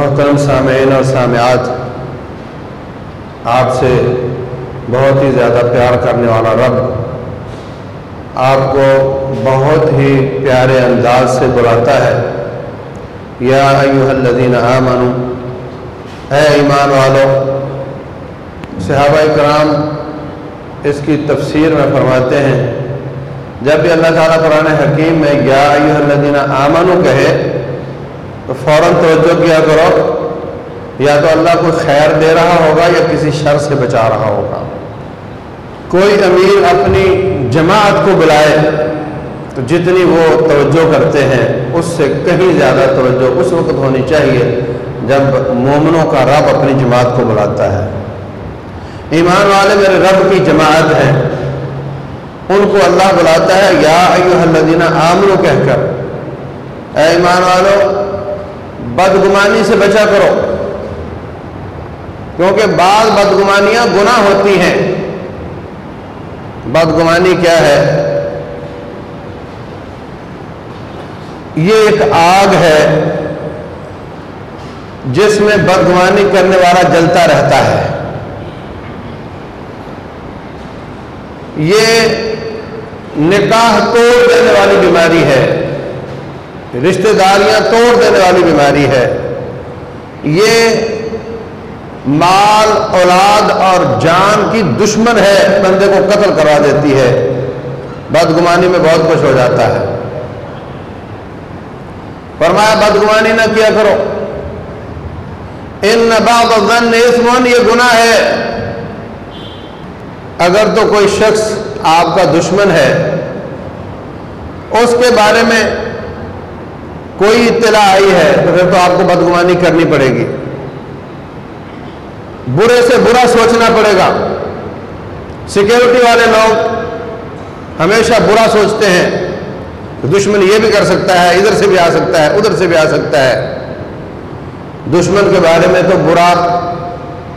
محترم سامعین اور سامعات، آپ سے بہت ہی زیادہ پیار کرنے والا رب، آپ کو بہت ہی پیارے انداز سے بلاتا ہے۔ یا ایوہ الذین آمنو، اے ایمان والو، صحابہ کرام، اس کی تفسیر میں فرماتے ہیں، جب بھی اللہ تعالیٰ قرآن حکیم میں یا ایوہ الذین آمنو کہے تو فوراً توجہ کیا کرو، یا تو اللہ کو خیر دے رہا ہوگا یا کسی شر سے بچا رہا ہوگا۔ کوئی امیر اپنی جماعت کو بلائے، تو جتنی وہ توجہ کرتے ہیں، اس سے کہیں زیادہ توجہ اس وقت ہونی چاہیے جب مومنوں کا رب اپنی جماعت کو بلاتا ہے۔ ایمان والے میرے رب کی جماعت ہے ان کو اللہ بلاتا ہے، یا ایوہ الذین آمنو کہہ کر، اے ایمان والو بدگمانی سے بچا کرو۔ کیونکہ بعض بدگمانیاں گناہ ہوتی ہیں۔ بدگمانی کیا ہے؟ یہ ایک آگ ہے جس میں بدگمانی کرنے والا جلتا رہتا ہے۔ یہ نکاح توڑ دینے والی بیماری ہے۔ رشتہ داریاں توڑ دینے والی بیماری ہے۔ یہ مال، اولاد اور جان کی دشمن ہے، بندے کو قتل کروا دیتی ہے۔ بدگمانی میں بہت کچھ ہو جاتا ہے۔ فرمایا، بدگمانی نہ کیا کرو۔ ان بعض الظن اسمن یہ گناہ ہے۔ اگر تو کوئی شخص آپ کا دشمن ہے، اس کے بارے میں کوئی اطلاع آئی ہے تو پھر تو آپ کو بدگمانی کرنی پڑے گی۔ برے سے برا سوچنا پڑے گا۔ سیکیورٹی والے لوگ ہمیشہ برا سوچتے ہیں۔ دشمن یہ بھی کر سکتا ہے، ادھر سے بھی آ سکتا ہے، ادھر سے بھی آ سکتا ہے۔ دشمن کے بارے میں تو برا،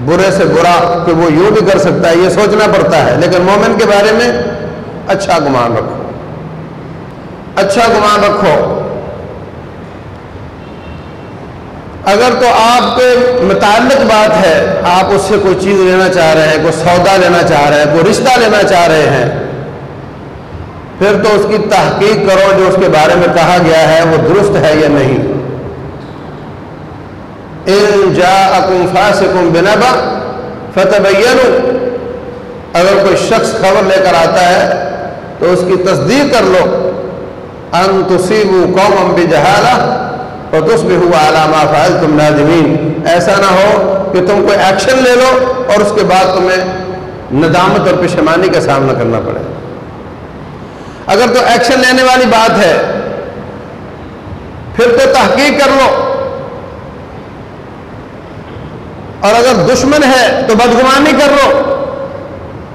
برے سے برا کہ وہ یوں بھی کر سکتا ہے، یہ سوچنا پڑتا ہے۔ لیکن مومن کے بارے میں اچھا گمان رکھو۔ اچھا گمان رکھو۔ اگر تو آپ کے متعلق بات ہے، آپ اس سے کوئی چیز لینا چاہ رہے ہیں، کوئی سودا لینا چاہ رہے ہیں، کوئی رشتہ لینا چاہ رہے ہیں، پھر تو اس کی تحقیق کرو جو اس کے بارے میں کہا گیا ہے، وہ درست ہے یا نہیں۔ ان جا اکم فاسکم بنبا اگر کوئی شخص خبر لے کر آتا ہے، تو اس کی تصدیق کر لو۔ ان تصیبو قوم بجہالہ۔ اور تس بھی ہوا علامہ فائل تم نادمین ایسا نہ ہو کہ تم کوئی ایکشن لے لو اور اس کے بعد تمہیں ندامت اور پشمانی کا سامنا کرنا پڑے۔ اگر تو ایکشن لینے والی بات ہے، پھر تو تحقیق کر لو۔ اور اگر دشمن ہے، تو بدگمانی کر لو۔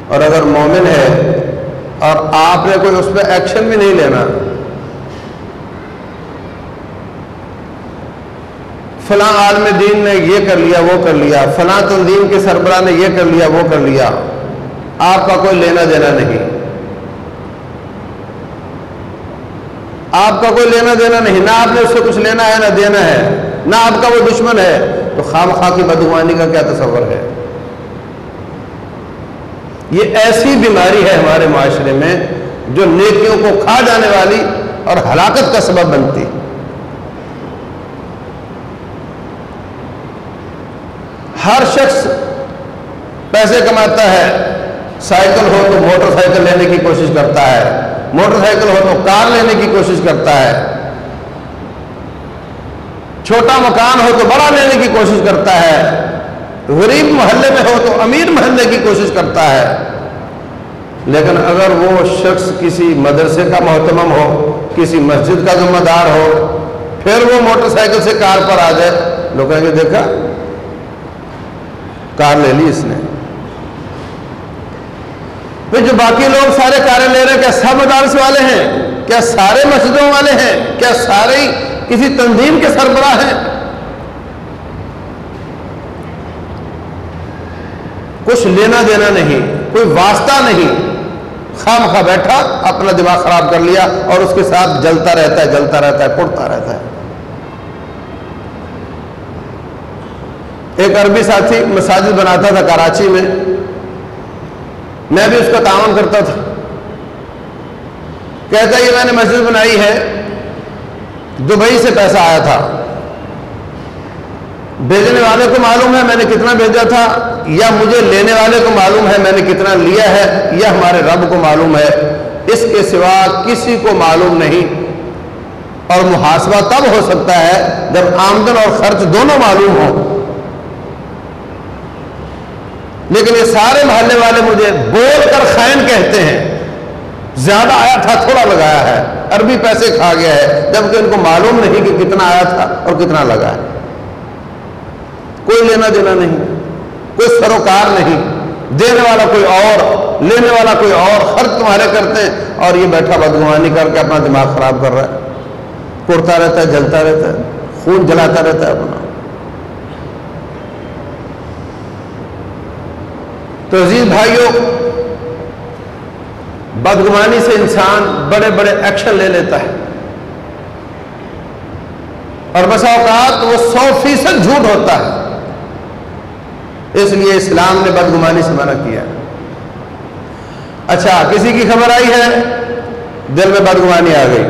اور اگر مومن ہے اور آپ نے کوئی اس پہ ایکشن بھی نہیں لینا فلاں عالم دین نے یہ کر لیا، وہ کر لیا۔ فلاں تنظیم کے سربراہ نے یہ کر لیا، وہ کر لیا۔ آپ کا کوئی لینا دینا نہیں۔ آپ کا کوئی لینا دینا نہیں۔ نہ آپ نے اس سے کچھ لینا ہے، نہ دینا ہے۔ نہ آپ کا وہ دشمن ہے۔ تو خام خواہ کی بدگوانی کا کیا تصور ہے؟ یہ ایسی بیماری ہے ہمارے معاشرے میں جو نیکیوں کو کھا جانے والی اور ہلاکت کا سبب بنتی۔ ہر شخص پیسے کماتا ہے، سائیکل ہو تو موٹر سائیکل لینے کی کوشش کرتا ہے، موٹر سائیکل ہو تو کار لینے کی کوشش کرتا ہے۔ چھوٹا مکان ہو تو بڑا لینے کی کوشش کرتا ہے۔ غریب محلے میں ہو تو امیر محلے کی کوشش کرتا ہے۔ لیکن اگر وہ شخص کسی مدرسے کا محتمم ہو، کسی مسجد کا ذمہ دار ہو، پھر وہ موٹر سائیکل سے کار پر آ جائے، لوگ کہیں گے، دیکھا کار لے لی اس نے۔ پھر جو باقی لوگ سارے کاریں لے رہے ہیں، کیا سب مدارس والے ہیں؟ کیا سارے مسجدوں والے ہیں؟ کیا سارے کسی تنظیم کے سربراہ ہیں؟ کچھ لینا دینا نہیں، کوئی واسطہ نہیں۔ خام خواہ بیٹھا، اپنا دماغ خراب کر لیا اور اس کے ساتھ جلتا رہتا ہے، جلتا رہتا ہے، پڑتا رہتا ہے۔ ایک عربی ساتھی مساجد بناتا تھا کراچی میں۔ میں بھی اس کا تعاون کرتا تھا۔ کہتا یہ میں نے مسجد بنائی ہے۔ دبئی سے پیسہ آیا تھا۔ بھیجنے والے کو معلوم ہے میں نے کتنا بھیجا تھا، یا مجھے لینے والے کو معلوم ہے میں نے کتنا لیا ہے، یا ہمارے رب کو معلوم ہے۔ اس کے سوا کسی کو معلوم نہیں۔ اور محاسبہ تب ہو سکتا ہے جب آمدن اور خرچ دونوں معلوم ہوں۔ لیکن یہ سارے محلے والے مجھے بول کر خائن کہتے ہیں، زیادہ آیا تھا، تھوڑا لگایا ہے، عربی پیسے کھا گیا ہے، جبکہ ان کو معلوم نہیں کہ کتنا آیا تھا اور کتنا لگا ہے۔ کوئی لینا دینا نہیں، کوئی سروکار نہیں، دینے والا کوئی اور، لینے والا کوئی اور، خرچ تمہارے کرتے ہیں اور یہ بیٹھا بدگوانی کر کے اپنا دماغ خراب کر رہا ہے۔ کرتا رہتا ہے، جلتا رہتا ہے، خون جلاتا رہتا ہے اپنا۔ تو عزیز بھائیوں بدگمانی سے انسان بڑے بڑے ایکشن لے لیتا ہے۔ اور بسا اوقات وہ سو فیصد جھوٹ ہوتا ہے۔ اس لیے اسلام نے بدگمانی سے منع کیا۔ اچھا کسی کی خبر آئی ہے؟ دل میں بدگمانی آ گئی۔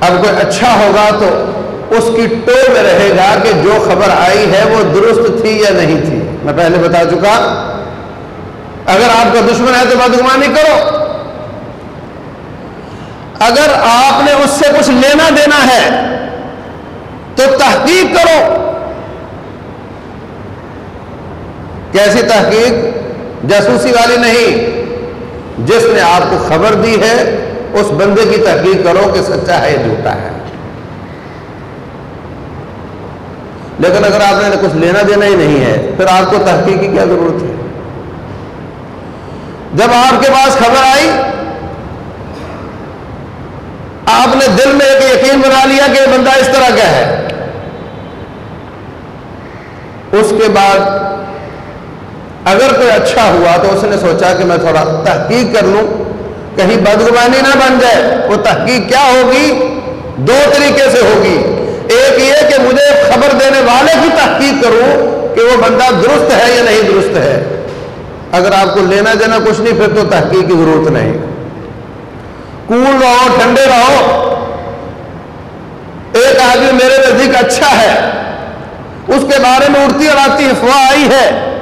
اب کوئی اچھا ہوگا تو اس کی ٹو میں رہے گا کہ جو خبر آئی ہے وہ درست تھی یا نہیں تھی۔ میں پہلے بتا چکا، اگر آپ کا دشمن ہے تو بدگمانی کرو۔ اگر آپ نے اس سے کچھ لینا دینا ہے تو تحقیق کرو۔ کیسی تحقیق؟ جاسوسی والی نہیں۔ جس نے آپ کو خبر دی ہے، اس بندے کی تحقیق کرو کہ سچا ہے جھوٹا ہے۔ لیکن اگر آپ نے کچھ لینا دینا ہی نہیں ہے، پھر آپ کو تحقیق کی کیا ضرورت ہے؟ جب آپ کے پاس خبر آئی، آپ نے دل میں ایک یقین بنا لیا کہ یہ بندہ اس طرح کا ہے۔ اس کے بعد اگر کوئی اچھا ہوا تو اس نے سوچا کہ میں تھوڑا تحقیق کر لوں۔ کہیں بدگمانی نہ بن جائے، وہ تحقیق کیا ہوگی؟ دو طریقے سے ہوگی۔ ایک یہ کہ مجھے خبر دینے والے کی تحقیق کروں کہ وہ بندہ درست ہے یا نہیں درست ہے۔ اگر آپ کو لینا دینا کچھ نہیں، پھر تو تحقیق کی ضرورت نہیں۔ کول رہو، ٹھنڈے رہو۔ ایک آدمی میرے نزدیک اچھا ہے، اس کے بارے میں اڑتی اور آتی افواہ آئی ہے۔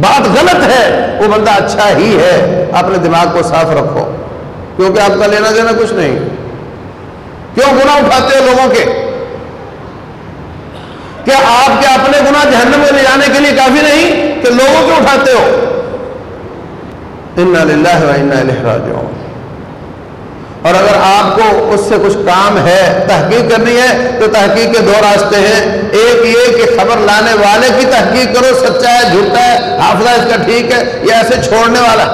بات غلط ہے، وہ بندہ اچھا ہی ہے۔ اپنے دماغ کو صاف رکھو۔ کیونکہ آپ کا لینا دینا کچھ نہیں۔ کیوں گناہ اٹھاتے ہو لوگوں کے؟ کیا آپ کے اپنے گناہ جہنم میں لے جانے کے لیے کافی نہیں کہ لوگوں کے اٹھاتے ہو؟ راجعون۔ اور اگر آپ کو اس سے کچھ کام ہے، تحقیق کرنی ہے، تو تحقیق کے دو راستے ہیں۔ ایک یہ کہ خبر لانے والے کی تحقیق کرو، سچا ہے، جھوٹا ہے، حافظہ اس کا ٹھیک ہے یا ایسے چھوڑنے والا۔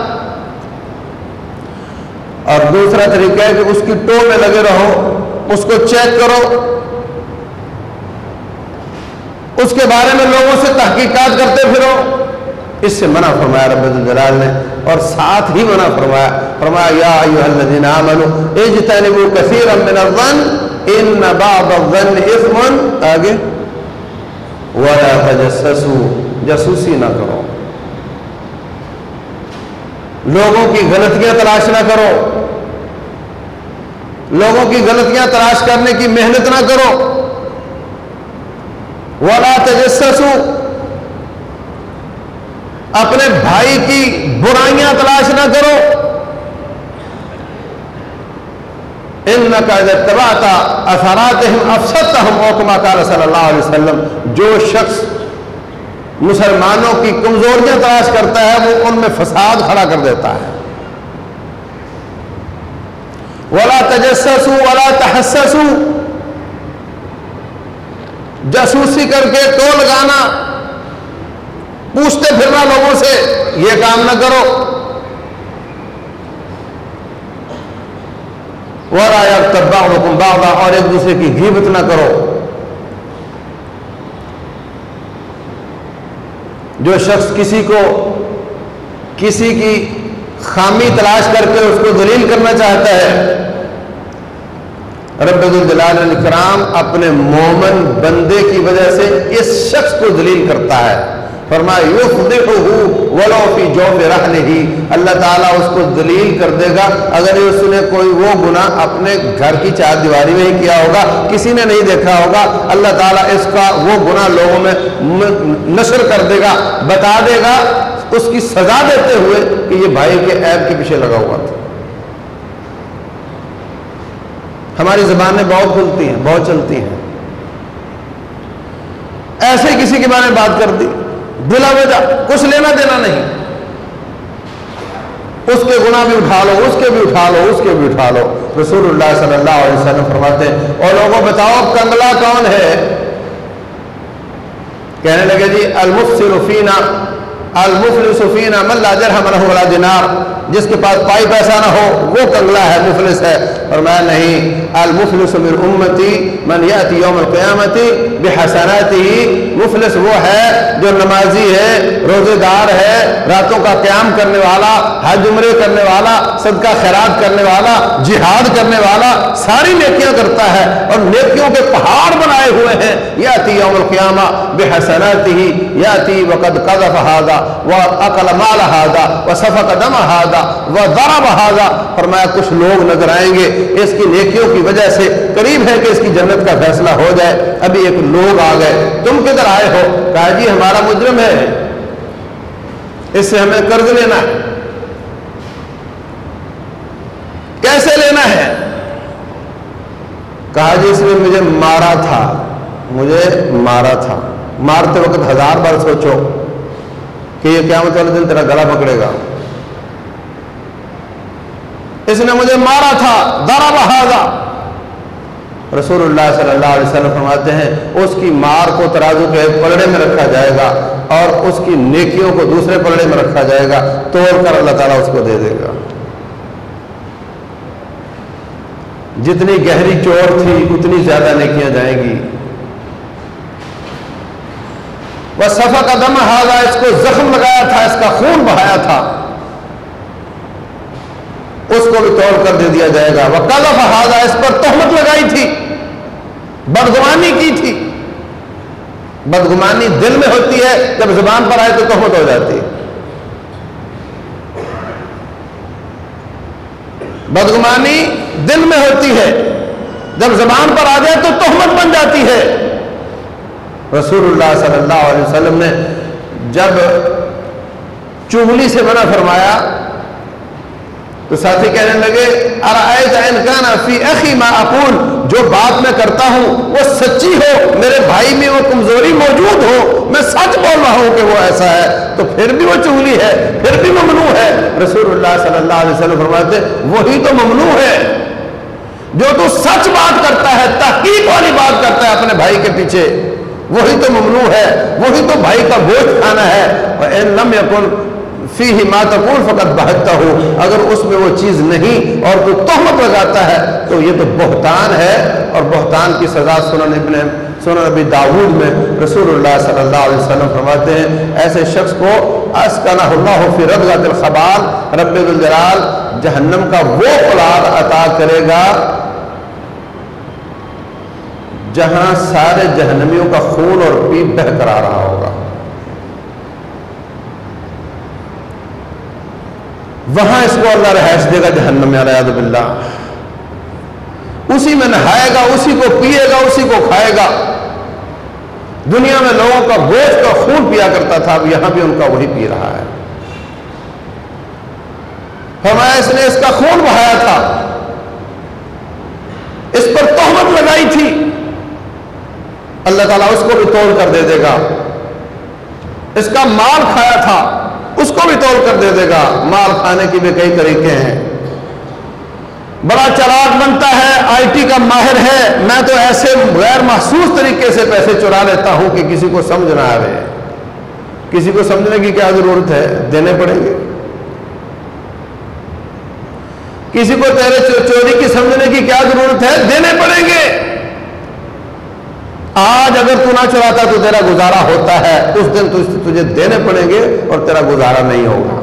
اور دوسرا طریقہ ہے کہ اس کی ٹو میں لگے رہو، اس کو چیک کرو اس کے بارے میں لوگوں سے تحقیقات کرتے پھرو۔ اس سے منع فرمایا رب الجلال نے اور ساتھ ہی منع فرمایا۔ فرمایا، یا ایوہ الذین آمنوا، اجتنبوا کثیرا من الظن، ان بعض الظن اثم۔ آگے۔ ولا تجسسوا، جسوسی نہ کرو۔ لوگوں کی غلطیاں تلاش نہ کرو۔ لوگوں کی غلطیاں تلاش کرنے کی محنت نہ کرو۔ ولا تجسسوا۔ اپنے بھائی کی برائیاں تلاش نہ کرو۔ ان کا اثرات افسد ہم اوکما کار صلی اللہ علیہ وسلم، جو شخص مسلمانوں کی کمزوریاں تلاش کرتا ہے، وہ ان میں فساد کھڑا کر دیتا ہے۔ ولا تجسس ولا تحسس جاسوسی کر کے ٹو لگانا، پوچھتے پھرنا لوگوں سے، یہ کام نہ کرو۔ آیا تبا حکم بابا اور ایک دوسرے کی غیبت نہ کرو۔ جو شخص کسی کو، کسی کی خامی تلاش کر کے اس کو دلیل کرنا چاہتا ہے رب الجلال الکرام اپنے مومن بندے کی وجہ سے اس شخص کو دلیل کرتا ہے۔ فرمایا ولو فی جوف رحلہ اللہ تعالیٰ اس کو دلیل کر دے گا۔ اگر اس نے کوئی وہ گناہ اپنے گھر کی چار دیواری میں ہی کیا ہوگا، کسی نے نہیں دیکھا ہوگا، اللہ تعالیٰ اس کا وہ گناہ لوگوں میں نشر کر دے گا، بتا دے گا، اس کی سزا دیتے ہوئے کہ یہ بھائی کے عیب کے پیچھے لگا ہوا تھا۔ ہماری زبانیں بہت کھلتی ہیں، بہت چلتی ہیں۔ ایسے ہی کسی کے بارے میں بات کر دی بلا وجہ کچھ لینا دینا نہیں۔ اس کے گناہ بھی اٹھا لو، اس کے بھی اٹھا لو، اس کے بھی اٹھا لو۔ رسول اللہ صلی اللہ علیہ وسلم فرماتے ہیں، اور لوگوں، بتاؤ کنگلا کون ہے؟ کہنے لگے جی المفسر فینا، المفلس فینا من لا درہم له ولا دینار۔ جس کے پاس پائی پیسہ نہ ہو، وہ کنگلا ہے، مفلس ہے۔ اور میں نہیں، المفلس من امتی من یاتی یوم القیامتی بحسناتی۔ مفلس وہ ہے جو نمازی ہے روزے دار ہے، راتوں کا قیام کرنے والا، حج عمرے کرنے والا، صدقہ خیرات کرنے والا، جہاد کرنے والا، ساری نیکیاں کرتا ہے اور نیکیوں کے پہاڑ بنائے ہوئے ہیں۔ یاتی یوم القیامہ بحسناتی۔ یاتی وقد قذف هذا واقل مال هذا وسفك دم هذا۔ وہ ذرا بہادا فرمایا کچھ لوگ نظر آئیں گے۔ اس کی نیکیوں کی وجہ سے قریب ہے کہ اس کی جنت کا فیصلہ ہو جائے۔ ابھی ایک لوگ آ گئے۔ تم کدھر آئے ہو؟ کہا جی ہمارا مجرم ہے۔ اس سے ہمیں قرض لینا ہے۔ کیسے لینا ہے؟ کہا جی اس نے مجھے مارا تھا۔ مجھے مارا تھا۔ مارتے وقت ہزار بار سوچو کہ یہ قیامت والے دن تیرا گلا پکڑے گا۔ اس نے مجھے مارا تھا دارا بہادا رسول اللہ صلی اللہ علیہ وسلم فرماتے ہیں، اس کی مار کو ترازو کے ایک پلڑے میں رکھا جائے گا اور اس کی نیکیوں کو دوسرے پلڑے میں رکھا جائے گا۔ توڑ کر اللہ تعالیٰ اس کو دے دے گا۔ جتنی گہری چور تھی، اتنی زیادہ نیکیاں جائیں گی۔ وہ سفا کا دم ہاگا اس کو زخم لگایا تھا، اس کا خون بہایا تھا۔ اس کو بھی توڑ کر دے دیا جائے گا۔ وہ کل اس پر تہمت لگائی تھی۔ بدگمانی کی تھی۔ بدگمانی دل میں ہوتی ہے، جب زبان پر آئے تو تہمت ہو جاتی ہے۔ بدگمانی دل میں ہوتی ہے۔ جب زبان پر آ جائے تو تہمت بن جاتی ہے۔ رسول اللہ صلی اللہ علیہ وسلم نے جب چگلی سے منع فرمایا تو ساتھی کہنے لگے فی اخی ما اقول؟ جو بات میں کرتا ہوں، وہ سچی ہو، میرے بھائی میں وہ کمزوری موجود ہو، میں سچ بول رہا ہوں کہ وہ ایسا ہے۔ تو پھر بھی وہ چگلی ہے، پھر بھی ممنوع ہے۔ رسول اللہ صلی اللہ علیہ وسلم فرماتے وہی تو ممنوع ہے۔ جو تو سچ بات کرتا ہے، تحقیق والی بات کرتا ہے اپنے بھائی کے پیچھے، وہی تو ممنوع ہے۔ وہی تو بھائی کا گوشت کھانا ہے۔ لم یکن فی ہی ماتقول فقط بہتا ہو اگر اس میں وہ چیز نہیں اور کوئی تہمت لگاتا ہے، تو یہ تو بہتان ہے۔ اور بہتان کی سزا سنن ابن سنن نبی داود میں رسول اللہ صلی اللہ علیہ وسلم فرماتے ہیں، ایسے شخص کو اسکنہ اللہ فی ربغت الخبال، رب الجلال جہنم کا وہ قلال عطا کرے گا جہاں سارے جہنمیوں کا خون اور پیپ بہ کر آ رہا ہوگا۔ وہاں اس کو اللہ رہائش دے گا جہنم میں، علیہ باللہ۔ اسی میں نہائے گا، اسی کو پیے گا، اسی کو کھائے گا۔ دنیا میں لوگوں کا گوشت کا خون پیا کرتا تھا، اب یہاں بھی ان کا وہی پی رہا ہے۔ فرمایا، اس نے اس کا خون بہایا تھا۔ اس پر تہمت لگائی تھی۔ اللہ تعالیٰ اس کو بھی توڑ کر دے دے گا۔ اس کا مال کھایا تھا۔ اس کو بھی توڑ کر دے دے گا۔ مال کھانے کی بھی کئی طریقے ہیں۔ بڑا چراغ بنتا ہے۔ آئی ٹی کا ماہر ہے۔ میں تو ایسے غیر محسوس طریقے سے پیسے چرا لیتا ہوں کہ کسی کو سمجھ نہ آئے۔ کسی کو سمجھنے کی کیا ضرورت ہے؟ دینے پڑیں گے۔ کسی کو تیرے چوری کی سمجھنے کی کیا ضرورت ہے؟ دینے پڑیں گے۔ آج اگر تو نہ چراتا تو تیرا گزارا ہوتا ہے۔ اس دن تجھے دینے پڑیں گے اور تیرا گزارا نہیں ہوگا۔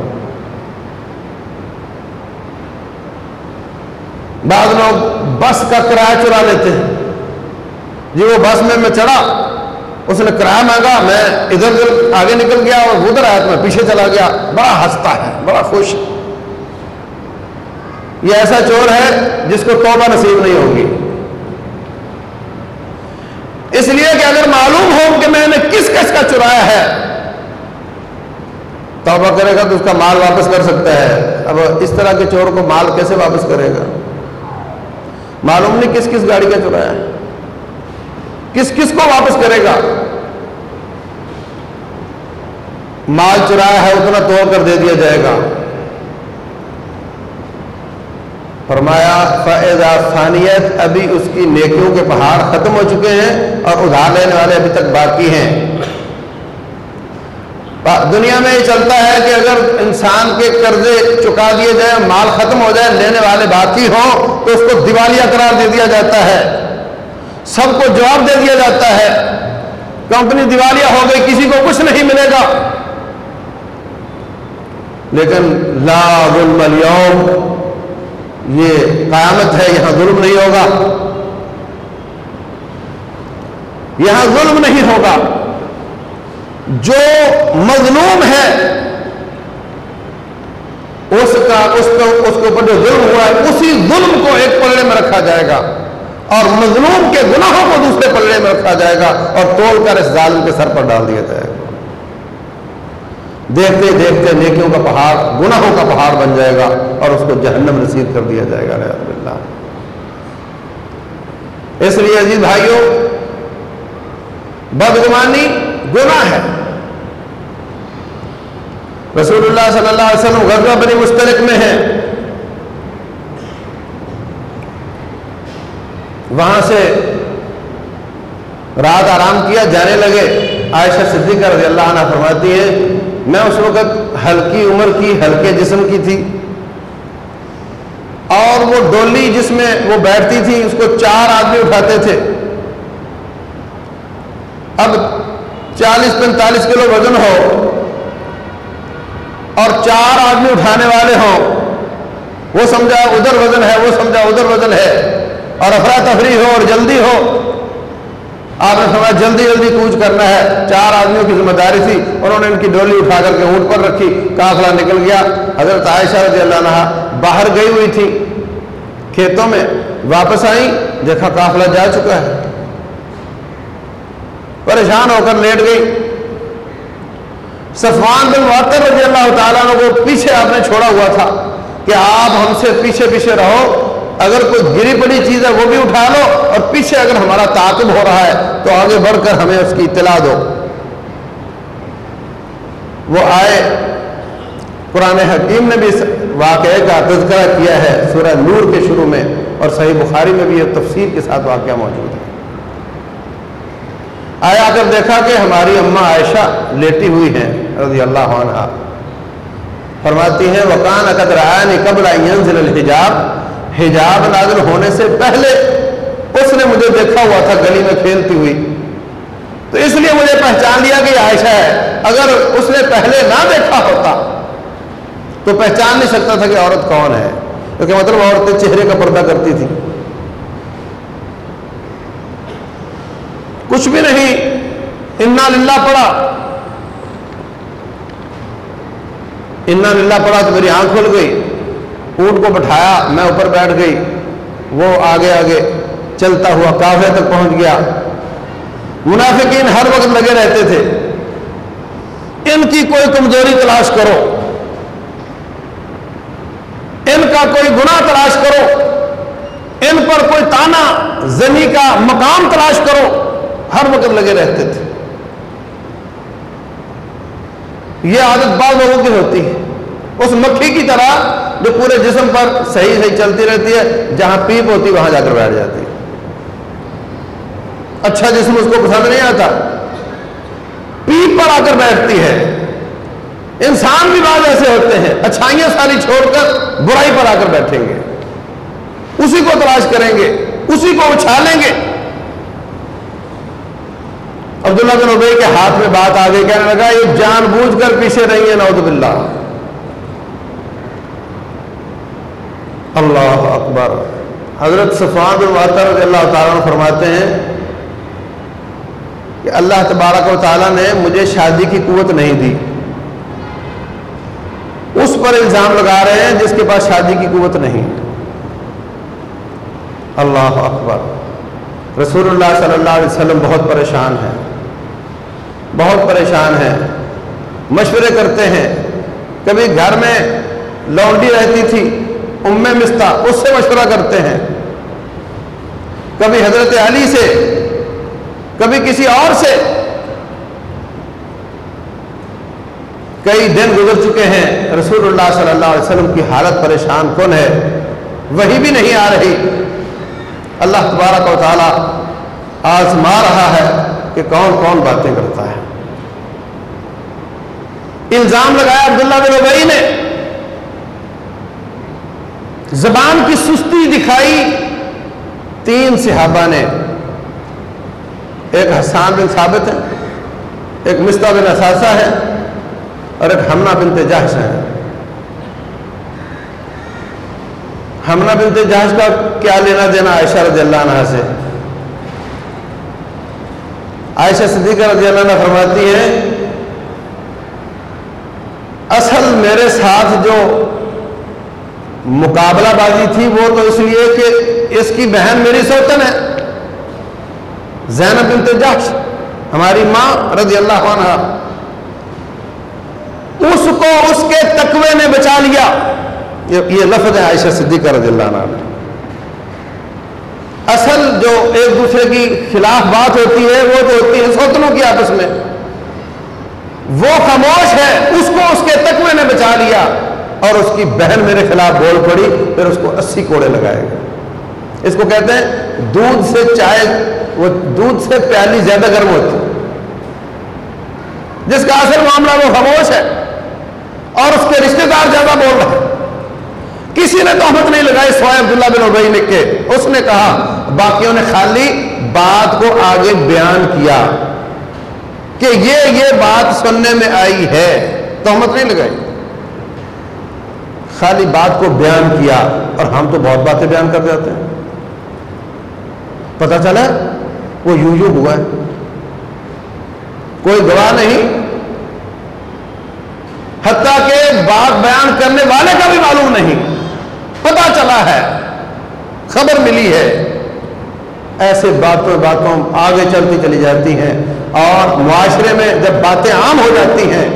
بعض لوگ بس کا کرایہ چرا لیتے ہیں۔ جی وہ بس میں میں چڑھا۔ اس نے کرایہ مانگا، میں ادھر ادھر آگے نکل گیا اور ادھر آیا تو میں پیچھے چلا گیا۔ بڑا ہنستا ہے، بڑا خوش یہ ایسا چور ہے جس کو توبہ نصیب نہیں ہوگی۔ اس لیے کہ اگر معلوم ہو کہ میں نے کس کس کا چرایا ہے، توبہ کرے گا تو اس کا مال واپس کر سکتا ہے۔ اب اس طرح کے چور کو مال کیسے واپس کرے گا؟ معلوم نہیں کس کس گاڑی کا چرایا ہے۔ کس کس کو واپس کرے گا؟ مال چرایا ہے، اتنا توڑ کر دے دیا جائے گا۔ فرمایا فیضا فانیت ابھی اس کی نیکیوں کے پہاڑ ختم ہو چکے ہیں اور ادھار لینے والے ابھی تک باقی ہیں۔ دنیا میں یہ چلتا ہے کہ اگر انسان کے قرضے چکا دیے جائیں، مال ختم ہو جائے، لینے والے باقی ہوں، تو اس کو دیوالیہ قرار دے دیا جاتا ہے۔ سب کو جواب دے دیا جاتا ہے۔ کمپنی دیوالیہ ہو گئی، کسی کو کچھ نہیں ملے گا۔ لیکن لا ظلم اليوم یہ قیامت ہے، یہاں ظلم نہیں ہوگا۔ یہاں ظلم نہیں ہوگا۔ جو مظلوم ہے، اس کا، اس کو اس کے اوپر جو ظلم ہوا ہے، اسی ظلم کو ایک پلڑے میں رکھا جائے گا۔ اور مظلوم کے گناہوں کو دوسرے پلڑے میں رکھا جائے گا۔ اور تول کر اس ظالم کے سر پر ڈال دیا جائے گا۔ دیکھتے دیکھتے نیکیوں کا پہاڑ، گناہوں کا پہاڑ بن جائے گا اور اس کو جہنم نصیب کر دیا جائے گا اللہ اس لیے عزیز بھائیوں، بدگمانی گناہ ہے۔ رسول اللہ صلی اللہ علیہ وسلم غزوہ بنی مشترک میں ہے وہاں سے رات آرام کیا، جانے لگے۔ عائشہ صدیقہ رضی اللہ عنہ فرماتی ہے میں اس وقت ہلکی عمر کی، ہلکے جسم کی تھی۔ اور وہ ڈولی جس میں وہ بیٹھتی تھی، اس کو چار آدمی اٹھاتے تھے۔ اب چالیس، پینتالیس کلو وزن ہو اور چار آدمی اٹھانے والے ہوں، وہ سمجھا ادھر وزن ہے، وہ سمجھا ادھر وزن ہے۔ اور افراتفری ہو اور جلدی ہو آپ نے سمجھا جلدی جلدی کوچ کرنا ہے۔ چار آدمیوں کی ذمہ داری تھی۔ انہوں نے ان کی ڈولی اٹھا کر کے اونٹ پر رکھی۔ کافلا نکل گیا۔ حضرت عائشہ رضی اللہ عنہ باہر گئی ہوئی تھی۔ کھیتوں میں واپس آئی دیکھا کافلا جا چکا ہے۔ پریشان ہو کر لیٹ گئی۔ صفوان بن معطر رضی اللہ تعالیٰ کو پیچھے آپ نے چھوڑا ہوا تھا کہ آپ ہم سے پیچھے پیچھے رہو۔ اگر کوئی گری پڑی چیز ہے وہ بھی اٹھا لو اور پیچھے اگر ہمارا تعاقب ہو رہا ہے تو آگے بڑھ کر ہمیں اس کی اطلاع دو۔ وہ آئے، قرآن حکیم نے بھی واقعے کا تذکرہ کیا ہے سورہ نور کے شروع میں اور صحیح بخاری میں بھی یہ تفصیل کے ساتھ واقعہ موجود ہے۔ آیا کر دیکھا کہ ہماری اماں عائشہ لیٹی ہوئی ہیں رضی اللہ عنہ۔ فرماتی ہیں وکان اقدر آئین قبل ینزل الحجاب۔ حجاب نازل ہونے سے پہلے اس نے مجھے دیکھا ہوا تھا، گلی میں کھیلتی ہوئی۔ تو اس لیے مجھے پہچان لیا کہ یہ عائشہ ہے۔ اگر اس نے پہلے نہ دیکھا ہوتا، تو پہچان نہیں سکتا تھا کہ عورت کون ہے۔ کیونکہ مطلب عورتیں چہرے کا پردہ کرتی تھی کچھ بھی نہیں، انا للہ پڑا انا للہ پڑا تو میری آنکھ کھل گئی۔ اونٹ کو بٹھایا، میں اوپر بیٹھ گئی۔ وہ آگے آگے چلتا ہوا کافے تک پہنچ گیا۔ منافقین ہر وقت لگے رہتے تھے۔ ان کی کوئی کمزوری تلاش کرو۔ ان کا کوئی گناہ تلاش کرو۔ ان پر کوئی تانا، زنی کا مقام تلاش کرو۔ ہر وقت لگے رہتے تھے۔ یہ عادت بعض لوگوں کی ہوتی ہے۔ اس مکھی کی طرح جو پورے جسم پر صحیح صحیح چلتی رہتی ہے، جہاں پیپ ہوتی وہاں جا کر بیٹھ جاتی ہے۔ اچھا جسم اس کو پسند نہیں آتا۔ پیپ پر آ کر بیٹھتی ہے۔ انسان بھی بعض ایسے ہوتے ہیں، اچھائیاں ساری چھوڑ کر برائی پر آ کر بیٹھیں گے۔ اسی کو تلاش کریں گے، اسی کو اچھالیں گے۔ عبداللہ بن عبی کے ہاتھ میں بات آ گئی کہنے لگا، یہ جان بوجھ کر پیچھے رہی ہے نعوذ باللہ۔ اللہ اکبر۔ حضرت صفان الواطر رضی اللہ تعالیٰ فرماتے ہیں کہ اللہ تبارک و تعالیٰ نے مجھے شادی کی قوت نہیں دی۔ اس پر الزام لگا رہے ہیں جس کے پاس شادی کی قوت نہیں۔ اللہ اکبر۔ رسول اللہ صلی اللہ علیہ وسلم بہت پریشان ہے بہت پریشان ہے مشورے کرتے ہیں۔ کبھی گھر میں لونڈی رہتی تھی۔ ام مستہ اس سے مشورہ کرتے ہیں۔ کبھی حضرت علی سے، کبھی کسی اور سے۔ کئی دن گزر چکے ہیں، رسول اللہ صلی اللہ علیہ وسلم کی حالت پریشان کون ہے۔ وہی بھی نہیں آ رہی۔ اللہ تبارک و تعالی آزما رہا ہے کہ کون کون باتیں کرتا ہے۔ الزام لگایا عبداللہ بن ابئی نے۔ زبان کی سستی دکھائی تین صحابہ نے۔ ایک حسان بن ثابت ہے، ایک مستہ بن اثاثہ ہے اور ایک ہمنا بن تجاہش ہے۔ ہمنا بن تجاہش کا کیا لینا دینا عائشہ رضی اللہ عنہ سے؟ عائشہ صدیقہ رضی اللہ عنہ فرماتی ہے اصل میرے ساتھ جو مقابلہ بازی تھی وہ تو اس لیے کہ اس کی بہن میری سوتن ہے۔ زینب بنت جحش، ہماری ماں رضی اللہ عنہ۔ اس کو اس کے تقوی نے بچا لیا۔ یہ لفظ ہے عائشہ صدیقہ رضی اللہ عنہ۔ اصل جو ایک دوسرے کی خلاف بات ہوتی ہے، وہ تو ہوتی ہے سوتنوں کی آپس میں۔ وہ خاموش ہے، اس کو اس کے تقوی نے بچا لیا۔ اور اس کی بہن میرے خلاف بول پڑی، پھر اس کو اسی کوڑے لگائے گا اس کو کہتے ہیں، دودھ سے چائے، وہ دودھ سے پیالی زیادہ گرم ہوتی۔ جس کا اصل معاملہ وہ خاموش ہے اور اس کے رشتہ دار زیادہ بول رہے ہیں۔ کسی نے تحمت نہیں لگائی، سوائے عبداللہ بن ابئی نے کے۔ اس نے کہا، باقیوں نے خالی بات کو آگے بیان کیا کہ یہ یہ بات سننے میں آئی ہے۔ تحمت نہیں لگائی۔ خالی بات کو بیان کیا اور ہم تو بہت باتیں بیان کر جاتے ہیں۔ پتا چلا وہ یوں یوں ہوا ہے۔ کوئی گواہ نہیں۔ حتیٰ کہ بات بیان کرنے والے کا بھی معلوم نہیں۔ پتا چلا ہے۔ خبر ملی ہے۔ ایسے باتوں باتوں آگے چلتی چلی جاتی ہیں اور معاشرے میں جب باتیں عام ہو جاتی ہیں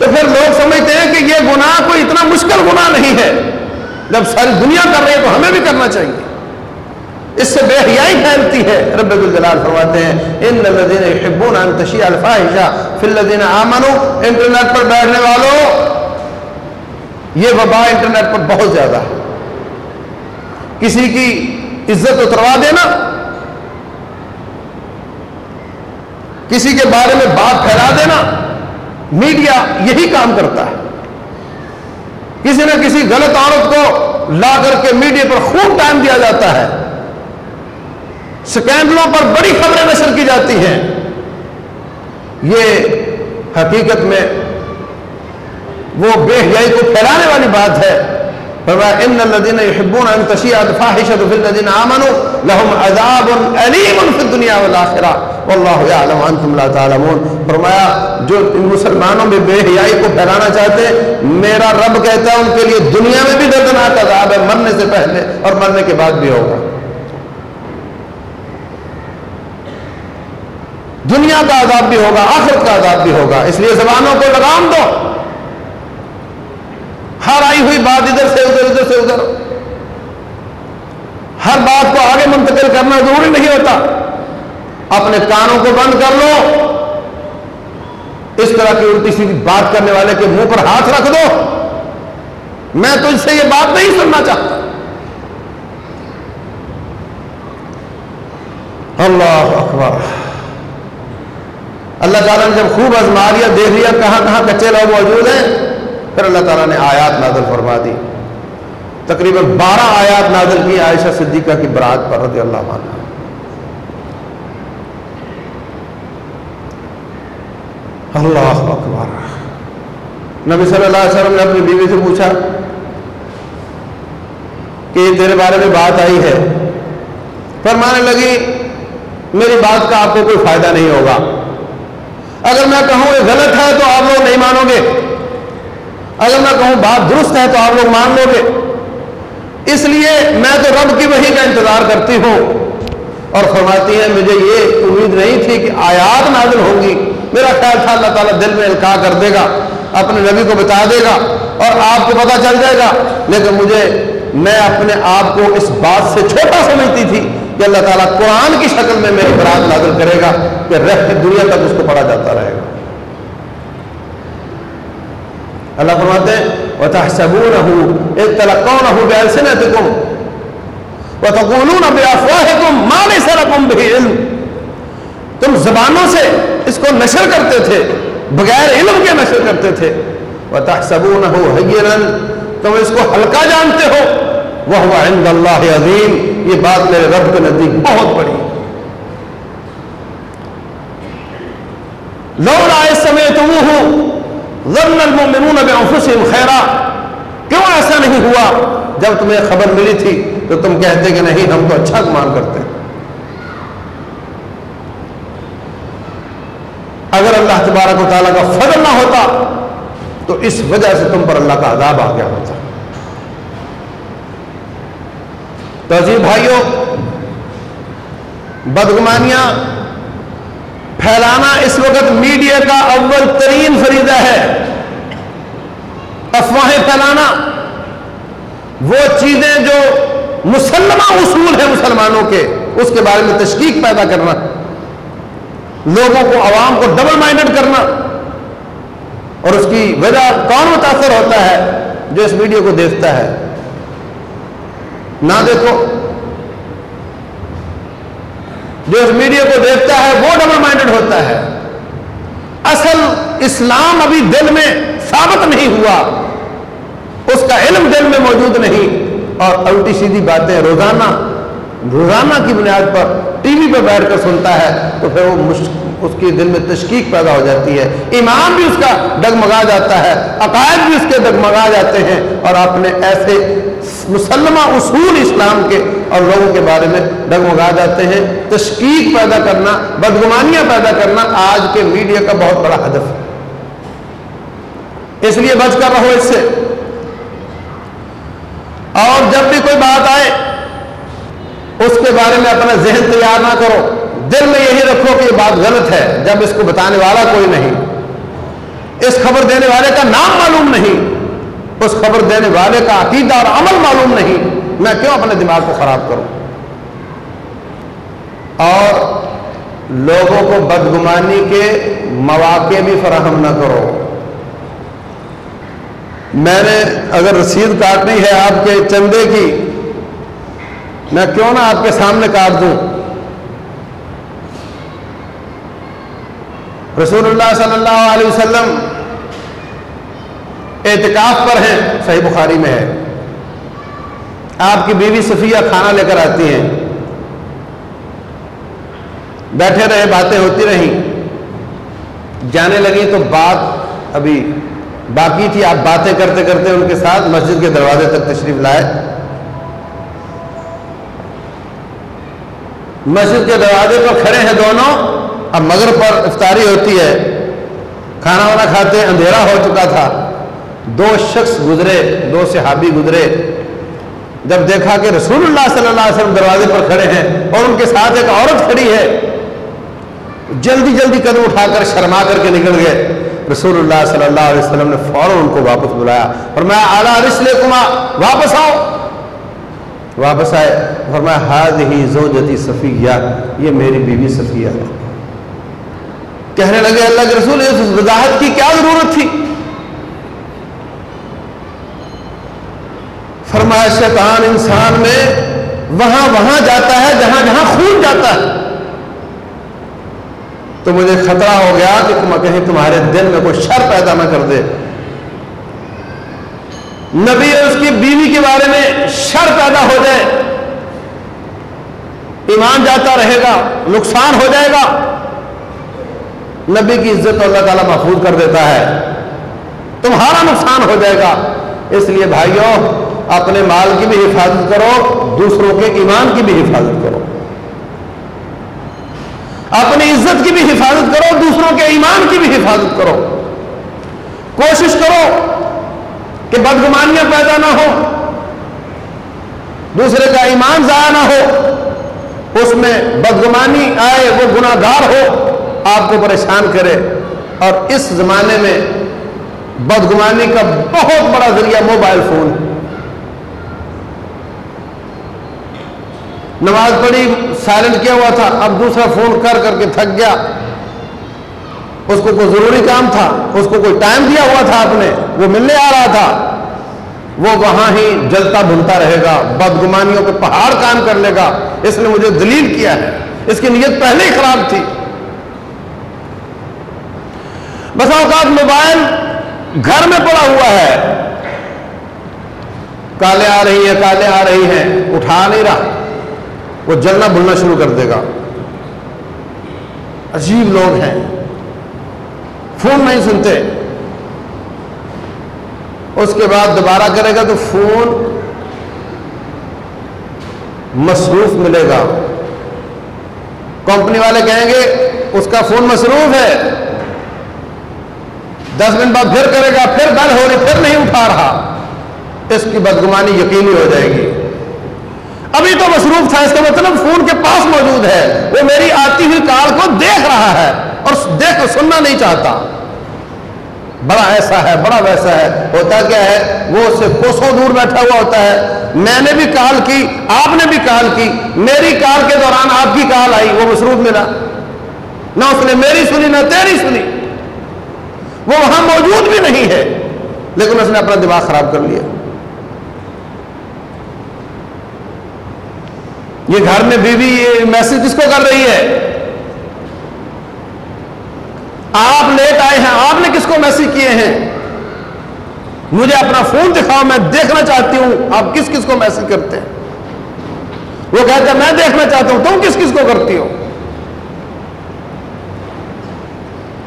تو پھر لوگ سمجھتے ہیں کہ یہ گناہ کوئی اتنا مشکل گناہ نہیں ہے۔ جب ساری دنیا کر رہی ہے تو ہمیں بھی کرنا چاہیے۔ اس سے بے حیائی پھیلتی ہے۔ رب الجلال فرماتے ہیں، ان الذين يحبون ان تشيع الفاحشه في الذين امنوا انٹرنیٹ پر بیٹھنے والوں، یہ وبا انٹرنیٹ پر بہت زیادہ ہے۔ کسی کی عزت اتروا دینا۔ کسی کے بارے میں بات پھیلا دینا۔ میڈیا یہی کام کرتا ہے۔ کسی نہ کسی غلط عورت کو لا کر کے میڈیا پر خوب ٹائم دیا جاتا ہے۔ سکینڈلوں پر بڑی خبریں نشر کی جاتی ہیں۔ یہ حقیقت میں وہ بے حیائی کو پھیلانے والی بات ہے۔ ان الذين يحبون ان تشيع الفاحشه في الذين امنوا لهم عذاب اليم في الدنيا والاخره والله يعلم وانتم لا تعلمون۔ فرمایا، جو ان مسلمانوں میں بے حیائی کو پھیلانا چاہتے ہیں، میرا رب کہتا ہے، ان کے لیے دنیا میں بھی دردناک عذاب ہے، مرنے سے پہلے اور مرنے کے بعد بھی ہوگا۔ دنیا کا عذاب بھی ہوگا، آخرت کا عذاب بھی ہوگا۔ اس لیے زبانوں کو لگام دو۔ ہر آئی ہوئی بات ادھر سے ادھر ادھر سے ادھر۔ ہر بات کو آگے منتقل کرنا ضروری نہیں ہوتا۔ اپنے کانوں کو بند کر لو۔ اس طرح کی الٹی سیدھی بات کرنے والے کے منہ پر ہاتھ رکھ دو۔ میں تجھ سے یہ بات نہیں سننا چاہتا۔ اللہ اکبر۔ اللہ تعالیٰ نے جب خوب ازما لیا، دیکھ لیا کہاں کہاں کچے لوگ موجود ہیں، پھر اللہ تعالیٰ نے آیات نازل فرما دی۔ تقریباً بارہ آیات نازل کی عائشہ صدیقہ کی برات پر رضی اللہ عنہ۔ اللہ اکبر۔ نبی صلی اللہ علیہ وسلم نے اپنی بیوی سے پوچھا کہ تیرے بارے میں بات آئی ہے۔ فرمانے لگی، میری بات کا آپ کو کوئی فائدہ نہیں ہوگا۔ اگر میں کہوں یہ غلط ہے تو آپ لوگ نہیں مانو گے۔ اگر میں کہوں بات درست ہے تو آپ لوگ مان لو گے۔ اس لیے میں تو رب کی وہی کا انتظار کرتی ہوں۔ اور فرماتی ہیں، مجھے یہ امید نہیں تھی کہ آیات نازل ہوں گی۔ میرا خیال تھا اللہ تعالیٰ دل میں القاع کر دے گا، اپنے نبی کو بتا دے گا اور آپ کو پتا چل جائے گا۔ لیکن مجھے، میں اپنے آپ کو اس بات سے چھوٹا سمجھتی تھی کہ اللہ تعالیٰ قرآن کی شکل میں میری برات نازل کرے گا کہ رہ کے دنیا تک اس کو پڑھا جاتا رہے گا۔ اللہ فرماتے ہیں، وَتَحْسَبُونَهُ اِتَّلَقَوْنَهُ بِأَلْسِنَتِكُمْ وَتَقُولُونَ بِأَفْوَاهِكُمْ مَا لَيْسَ لَكُمْ بِهِ عِلْمٍ تم زبانوں سے اس کو نشر کرتے تھے، بغیر علم کے نشر کرتے تھے۔ وَتَحْسَبُونَهُ هَيِّنًا تم اس کو ہلکا جانتے ہو۔ وَهُوَ عِنْدَ اللَّهِ عَظِيمٌ۔ یہ بات میرے رب کے نزدیک بہت بڑی لولا اس سمعتموه ظن المؤمنون بانفسهم خیرا کیوں ایسا نہیں ہوا؟ جب تمہیں خبر ملی تھی تو تم کہتے کہ نہیں، ہم تو اچھا گمان کرتے اگر اللہ تبارک و تعالیٰ کا فضل نہ ہوتا، تو اس وجہ سے تم پر اللہ کا عذاب آ گیا ہوتا۔ تو عزیز بھائیوں بدگمانیاں پھیلانا اس وقت میڈیا کا اول ترین فریضہ ہے۔ افواہیں پھیلانا، وہ چیزیں جو مسلمہ اصول ہیں مسلمانوں کے، اس کے بارے میں تشکیق پیدا کرنا۔ لوگوں کو عوام کو ڈبل مائنڈڈ کرنا اور اس کی وجہ کون متاثر ہوتا ہے جو اس ویڈیو کو دیکھتا ہے؟ نہ دیکھو۔ جو اس ویڈیو کو دیکھتا ہے وہ ڈبل مائنڈڈ ہوتا ہے۔ اصل اسلام ابھی دل میں ثابت نہیں ہوا۔ اس کا علم دل میں موجود نہیں۔ اور الٹی سیدھی باتیں، روزانہ روزانہ کی بنیاد پر ٹی وی پہ بیٹھ کر سنتا ہے، تو پھر وہ اس کے دل میں تشکیق پیدا ہو جاتی ہے۔ ایمان بھی اس کا ڈگمگا جاتا ہے، عقائد بھی اس کے ڈگمگا جاتے ہیں۔ اور آپ نے ایسے مسلمہ اصول اسلام کے اور لوگوں کے بارے میں ڈگمگا جاتے ہیں۔ تشکیق پیدا کرنا، بدگمانیاں پیدا کرنا آج کے میڈیا کا بہت بڑا ہدف ہے۔ اس لیے بچ کر رہو اس سے۔ اور جب بھی کوئی بات آئے اس کے بارے میں اپنا ذہن تیار نہ کرو۔ دل میں یہی رکھو کہ یہ بات غلط ہے، جب اس کو بتانے والا کوئی نہیں۔ اس خبر دینے والے کا نام معلوم نہیں۔ اس خبر دینے والے کا عقیدہ اور عمل معلوم نہیں۔ میں کیوں اپنے دماغ کو خراب کروں؟ اور لوگوں کو بدگمانی کے مواقع بھی فراہم نہ کرو۔ میں نے اگر رسید کاٹنی ہے آپ کے چندے کی میں کیوں نہ آپ کے سامنے کاٹ دوں؟ رسول اللہ صلی اللہ علیہ وسلم اعتکاف پر ہیں، صحیح بخاری میں ہے۔ آپ کی بیوی صفیہ کھانا لے کر آتی ہیں۔ بیٹھے رہے، باتیں ہوتی رہی جانے لگی تو بات ابھی باقی تھی، آپ باتیں کرتے کرتے ان کے ساتھ مسجد کے دروازے تک تشریف لائے۔ مسجد کے دروازے پر کھڑے ہیں دونوں۔ اب مگر پر افطاری ہوتی ہے۔ کھانا وانا کھاتے اندھیرا ہو چکا تھا۔ دو شخص گزرے، دو صحابی گزرے۔ جب دیکھا کہ رسول اللہ صلی اللہ علیہ وسلم دروازے پر کھڑے ہیں اور ان کے ساتھ ایک عورت کھڑی ہے۔ جلدی جلدی قدم اٹھا کر شرما کر کے نکل گئے۔ رسول اللہ صلی اللہ علیہ وسلم نے فوراً ان کو واپس بلایا۔ اور میں اعلیٰ رسل کما واپس آؤ۔ واپس آئے، فرمایا ہاد ہی زوجتی صفیہ، یہ میری بیوی صفیہ ہے. کہنے لگے، اللہ کے رسول، اس وضاحت کی کیا ضرورت تھی؟ فرمایا، شیطان انسان میں وہاں وہاں جاتا ہے، جہاں جہاں خون جاتا ہے۔ تو مجھے خطرہ ہو گیا کہ کہیں تمہارے دل میں کوئی شر پیدا نہ کر دے۔ نبی اور اس کی بیوی کے بارے میں شر پیدا ہو جائے، ایمان جاتا رہے گا، نقصان ہو جائے گا، نبی کی عزت اللہ تعالیٰ محفوظ کر دیتا ہے۔ تمہارا نقصان ہو جائے گا۔ اس لیے بھائیوں، اپنے مال کی بھی حفاظت کرو، دوسروں کے ایمان کی بھی حفاظت کرو۔ اپنی عزت کی بھی حفاظت کرو، دوسروں کے ایمان کی بھی حفاظت کرو۔ کوشش کرو کہ بدگمانیاں پیدا نہ ہو دوسرے کا ایمان ضائع نہ ہو، اس میں بدگمانی آئے، وہ گناہ ہو، آپ کو پریشان کرے۔ اور اس زمانے میں بدگمانی کا بہت بڑا ذریعہ موبائل فون۔ نماز پڑھی سائلنٹ کیا ہوا تھا، اب دوسرا فون کر کر کے تھک گیا۔ اس کو کوئی ضروری کام تھا، اس کو کوئی ٹائم دیا ہوا تھا آپ نے وہ ملنے آ رہا تھا۔ وہ وہاں ہی جلتا بھنتا رہے گا، بدگمانیوں کے پہاڑ کام کر لے گا۔ اس نے مجھے دلیل کیا ہے۔ اس کی نیت پہلے ہی خراب تھی۔ بس اوقات موبائل گھر میں پڑا ہوا ہے۔ کالے آ رہی ہیں کالے آ رہی ہیں۔ اٹھا نہیں رہا۔ وہ جلنا بھولنا شروع کر دے گا۔ عجیب لوگ ہیں۔ فون نہیں سنتے۔ اس کے بعد دوبارہ کرے گا تو فون مصروف ملے گا۔ کمپنی والے کہیں گے، اس کا فون مصروف ہے۔ دس منٹ بعد پھر کرے گا، پھر بل ہو رہی، پھر نہیں اٹھا رہا۔ اس کی بدگمانی یقینی ہو جائے گی۔ ابھی تو مصروف تھا، اس کا مطلب فون کے پاس موجود ہے۔ وہ میری آتی ہوئی کار کو دیکھ رہا ہے۔ اور دیکھ سننا نہیں چاہتا۔ بڑا ایسا ہے، بڑا ویسا ہے۔ ہوتا کیا ہے، وہ اس سے کوسوں دور بیٹھا ہوا ہوتا ہے۔ میں نے بھی کال کی، آپ نے بھی کال کی۔ میری کال کے دوران آپ کی کال آئی، وہ مصروف ملا نہ اس نے میری سنی، نہ تیری سنی۔ وہ وہاں موجود بھی نہیں ہے، لیکن اس نے اپنا دماغ خراب کر لیا۔ یہ گھر میں بیوی، یہ میسج کس کو کر رہی ہے؟ آپ لیٹ آئے ہیں، آپ نے کس کو میسج کیے ہیں؟ مجھے اپنا فون دکھاؤ، میں دیکھنا چاہتی ہوں آپ کس کس کو میسج کرتے ہیں۔ وہ کہتے ہیں، میں دیکھنا چاہتا ہوں، تم کس کس کو کرتی ہو؟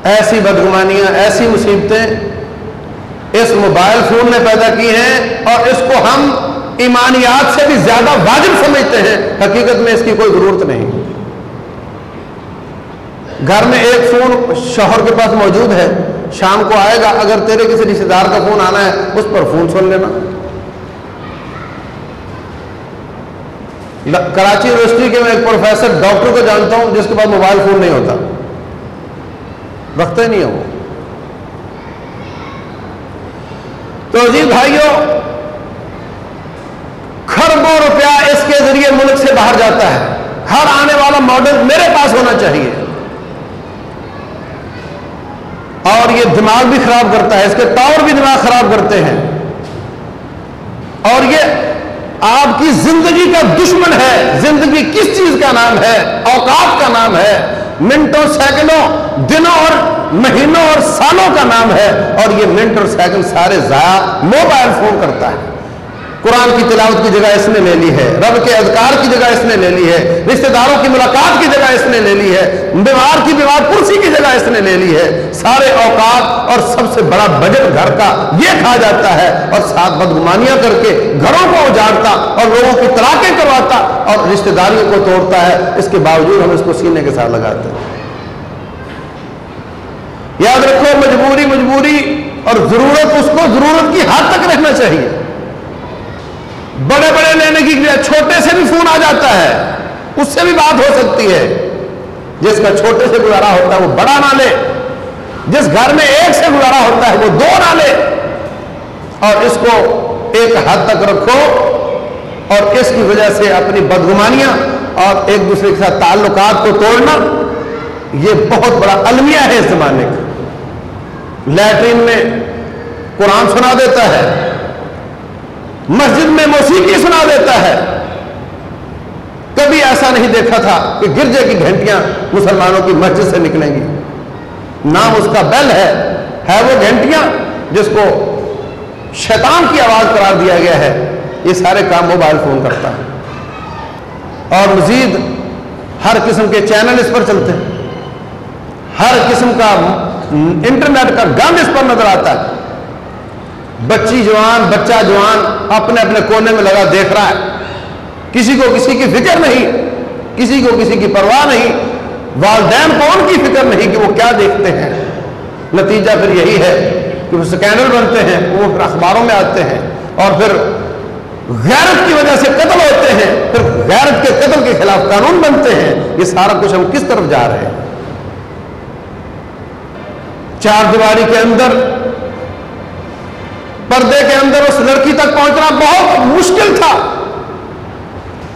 ایسی بدگمانیاں، ایسی مصیبتیں اس موبائل فون نے پیدا کی ہیں اور اس کو ہم ایمانیات سے بھی زیادہ واجب سمجھتے ہیں۔ حقیقت میں اس کی کوئی ضرورت نہیں۔ گھر میں ایک فون شوہر کے پاس موجود ہے، شام کو آئے گا، اگر تیرے کسی رشتے دار کا فون آنا ہے، اس پر فون سن لینا۔ کراچی یونیورسٹی کے میں ایک پروفیسر ڈاکٹر کو جانتا ہوں، جس کے پاس موبائل فون نہیں ہوتا۔ رکھتے نہیں ہے وہ۔ تو جی بھائیوں، کھربوں روپیہ اس کے ذریعے ملک سے باہر جاتا ہے۔ ہر آنے والا ماڈل میرے پاس ہونا چاہیے۔ اور یہ دماغ بھی خراب کرتا ہے، اس کے طور بھی دماغ خراب کرتے ہیں۔ اور یہ آپ کی زندگی کا دشمن ہے۔ زندگی کس چیز کا نام ہے؟ اوقات کا نام ہے۔ منٹوں، سیکنڈوں، دنوں اور مہینوں اور سالوں کا نام ہے۔ اور یہ منٹ اور سیکنڈ سارے ضائع موبائل فون کرتا ہے۔ قرآن کی تلاوت کی جگہ اس نے لے لی ہے، رب کے اذکار کی جگہ اس نے لے لی ہے، رشتہ داروں کی ملاقات کی جگہ اس نے لے لی ہے، بیمار کی بیمار کرسی کی جگہ اس نے لے لی ہے۔ سارے اوقات اور سب سے بڑا بجٹ گھر کا یہ کھا جاتا ہے اور ساتھ بدگمانیاں کر کے گھروں کو اجاڑتا اور لوگوں کی طلاقیں کرواتا اور رشتہ داریوں کو توڑتا ہے۔ اس کے باوجود ہم اس کو سینے کے ساتھ لگاتے ہیں۔ یاد رکھو، مجبوری مجبوری اور ضرورت اس کو ضرورت کی حد تک رکھنا چاہیے۔ بڑے بڑے لینے کی چھوٹے سے بھی فون آ جاتا ہے۔ اس سے بھی بات ہو سکتی ہے۔ جس کا چھوٹے سے گزارا ہوتا ہے وہ بڑا نہ لے۔ جس گھر میں ایک سے گزارا ہوتا ہے وہ دو نہ لے۔ اور اس کو ایک حد تک رکھو۔ اور اس کی وجہ سے اپنی بدگمانیاں اور ایک دوسرے کے ساتھ تعلقات کو توڑنا، یہ بہت بڑا المیہ ہے اس زمانے کا۔ لیٹرین میں قرآن سنا دیتا ہے۔ مسجد میں موسیقی سنا دیتا ہے۔ کبھی ایسا نہیں دیکھا تھا کہ گرجے کی گھنٹیاں مسلمانوں کی مسجد سے نکلیں گی۔ نام اس کا بیل ہے۔ ہے وہ گھنٹیاں جس کو شیطان کی آواز قرار دیا گیا ہے۔ یہ سارے کام موبائل فون کرتا ہے۔ اور مزید ہر قسم کے چینل اس پر چلتے ہیں۔ ہر قسم کا انٹرنیٹ کا گند اس پر نظر آتا ہے۔ بچی جوان، بچہ جوان اپنے اپنے کونے میں لگا، دیکھ رہا ہے۔ کسی کو کسی کی فکر نہیں، کسی کو کسی کی پرواہ نہیں۔ والدین کو ان کی فکر نہیں کہ وہ کیا دیکھتے ہیں۔ نتیجہ پھر یہی ہے کہ وہ سکینر بنتے ہیں، وہ پھر اخباروں میں آتے ہیں۔ اور پھر غیرت کی وجہ سے قتل ہوتے ہیں۔ پھر غیرت کے قتل کے خلاف قانون بنتے ہیں۔ یہ سارا کچھ ہم کس طرف جا رہے ہیں؟ چار دیواری کے اندر پردے کے اندر اس لڑکی تک پہنچنا بہت مشکل تھا۔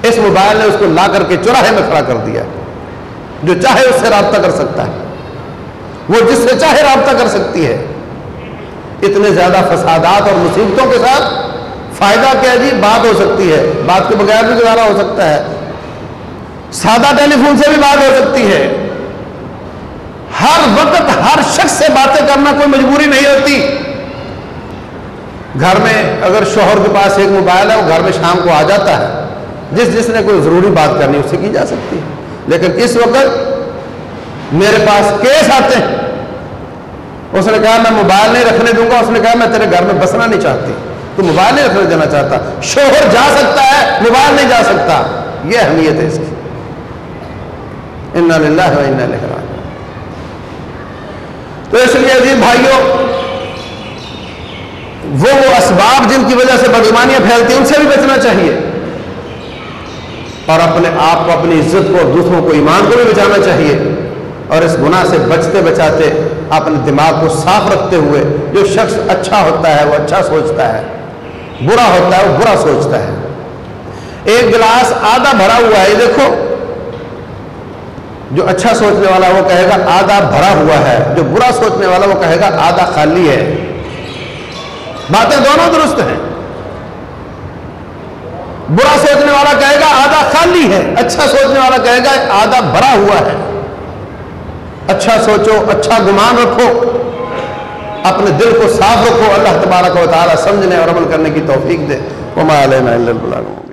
اس موبائل نے اس کو لا کر کے چوراہے میں کھڑا کر دیا۔ جو چاہے اس سے رابطہ کر سکتا ہے۔ وہ جس سے چاہے رابطہ کر سکتی ہے۔ اتنے زیادہ فسادات اور مصیبتوں کے ساتھ فائدہ کیا جی؟ بات ہو سکتی ہے۔ بات کے بغیر بھی گزارا ہو سکتا ہے۔ سادہ ٹیلی فون سے بھی بات ہو سکتی ہے۔ ہر وقت ہر شخص سے باتیں کرنا کوئی مجبوری نہیں ہوتی۔ گھر میں اگر شوہر کے پاس ایک موبائل ہے، وہ گھر میں شام کو آ جاتا ہے۔ جس جس نے کوئی ضروری بات کرنی اس سے کی جا سکتی ہے۔ لیکن اس وقت میرے پاس کیس آتے ہیں۔ اس نے کہا، میں موبائل نہیں رکھنے دوں گا۔ اس نے کہا، میں تیرے گھر میں بسنا نہیں چاہتی۔ تو موبائل نہیں رکھنے دینا چاہتا۔ شوہر جا سکتا ہے، موبائل نہیں جا سکتا۔ یہ اہمیت ہے اس کی۔ تو اس لیے عزیز بھائیوں وہ وہ اسباب جن کی وجہ سے بدگمانیاں پھیلتی ہیں، ان سے بھی بچنا چاہیے۔ اور اپنے آپ کو، اپنی عزت کو اور دوسروں کو، ایمان کو بھی بچانا چاہیے۔ اور اس گناہ سے بچتے بچاتے اپنے دماغ کو صاف رکھتے ہوئے جو شخص اچھا ہوتا ہے، وہ اچھا سوچتا ہے۔ برا ہوتا ہے، وہ برا سوچتا ہے۔ ایک گلاس آدھا بھرا ہوا ہے دیکھو۔ جو اچھا سوچنے والا وہ کہے گا، آدھا بھرا ہوا ہے۔ جو برا سوچنے والا وہ کہے گا، آدھا خالی ہے۔ باتیں دونوں درست ہیں۔ برا سوچنے والا کہے گا آدھا خالی ہے اچھا سوچنے والا کہے گا آدھا بھرا ہوا ہے۔ اچھا سوچو اچھا گمان رکھو۔ اپنے دل کو صاف رکھو، اللہ تبارک و تعالیٰ سمجھنے اور عمل کرنے کی توفیق دے۔ وہ علینا